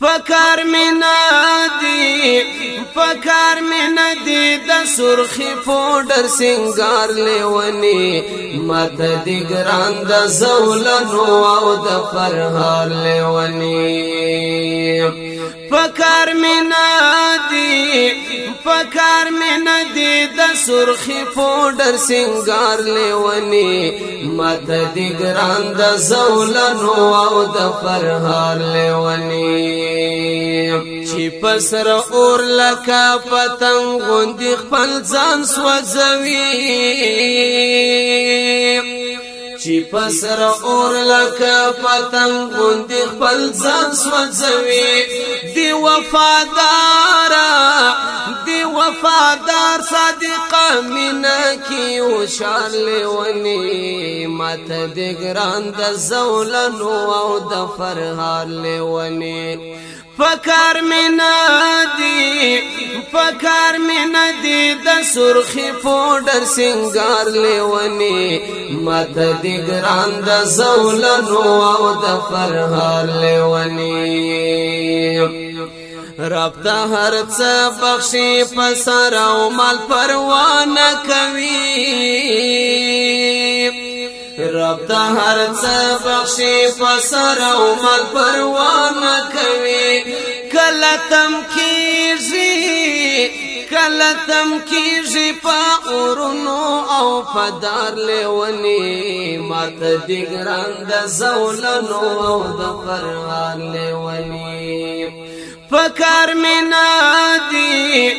پکار می ندی پکار می ندی د سرخی پودر سنگار لیونی مات دی گران د زولنو او د فرهار لیونی پکار می ندی پکار مې نه دی د سرخی پودر سنگار لیونی مت دی ګران د زولنو او د فرهار لیونی چې پسر اور لکا پتنګ غوندې خپل ځان سوځوي چې پسر اور لکه پتنګ غوندې خپل ځان سوځوي دی وفادار صادقه مینا کی او شال ونی ماته د ګران د زولنو او د فرحال ونی فکر مینا دی فکر مینا دی د سرخی پودر سنگار لیونی مت دی ګران د زولنو او د فرحال لیونی رب دا هر څه بخشي پسر او مال پروا نه کوي رب دا هر څه بخشي پسر او مال پروا نه کوي کله تم کیږي کله تم کیږي په اورونو او پدار لونی ماته دګران د زولنو او د قران لونی پکار می ندی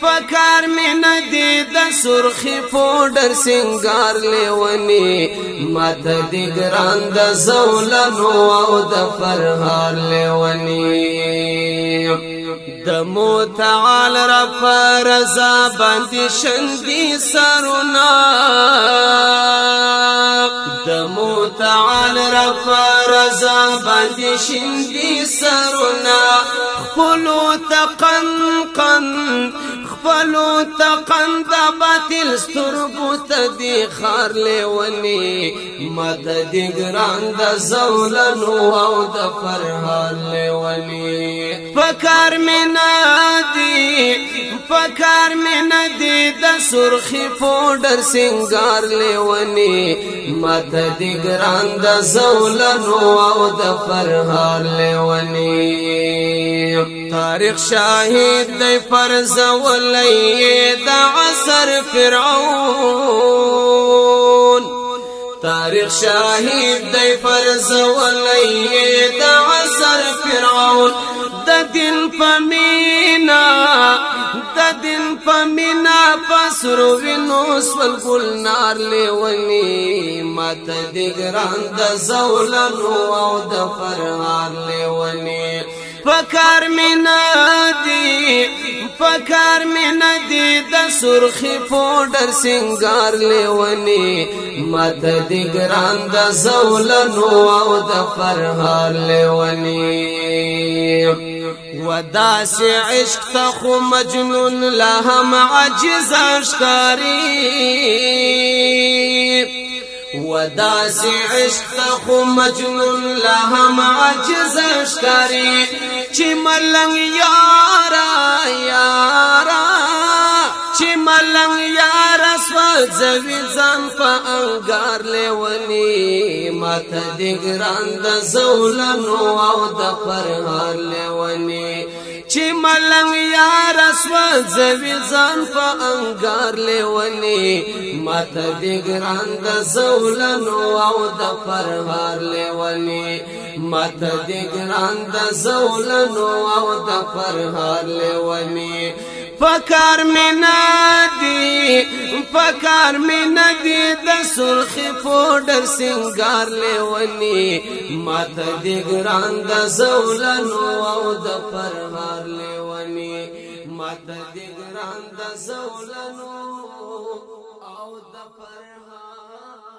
پکار می ندی د سرخی پودر سنگار لیونی مات دی گران د زولنو او د فرهار لیونی د متعال را فرزا باندې شندي سرونه د متعال را فرزا رضا باندې شیندي سرونه خپلو تقن قن خپلو تقن د باطل سترګو ته دی خار لیونی ماته دی ګران د زولنو او د فرحال لیونی پکار مینا دی پکار مینا دی د سرخی پودر سنگار لیونی ماته دی ګران د زولنو او د فرهاد لیونی تاریخ شاهد دی پر زولای د عصر فرعون تاریخ شاهد دی پر زولای د عصر فرعون د دین پمینا د دین پمینا پسرو وینو سول ګل نار لیونی ماته دې ګران د زولنو او د فرهار لیونی پکار مین دی پکار مین دی د سرخی پودر سنگار لیونی ماته دې ګران د زولنو او د فرهار لیونی ودا سي عشق ته خو مجنون لا هم عاجز اشکاری ودا سي عشق ته خو مجنون لا هم عاجز اشکاری چې ملنګ یارا یارا چې ملنګ یارا زوی ځان په انګار لیونی ماته دې ګران د زولنو او د پرهار لیونی چې ملنګ یا رسوا زوی ځان په انګار لیونی ماته دې ګران د زولنو او د پرهار لیونی ماته دې ګران د زولنو او د پرهار لیونی فکر مې نه دی پکار می ندی د سرخی پودر سنگار لیونی ما ته دی ګران د زولنو او د پرهار لیونی ما ته دی ګران د زولنو او د پرهار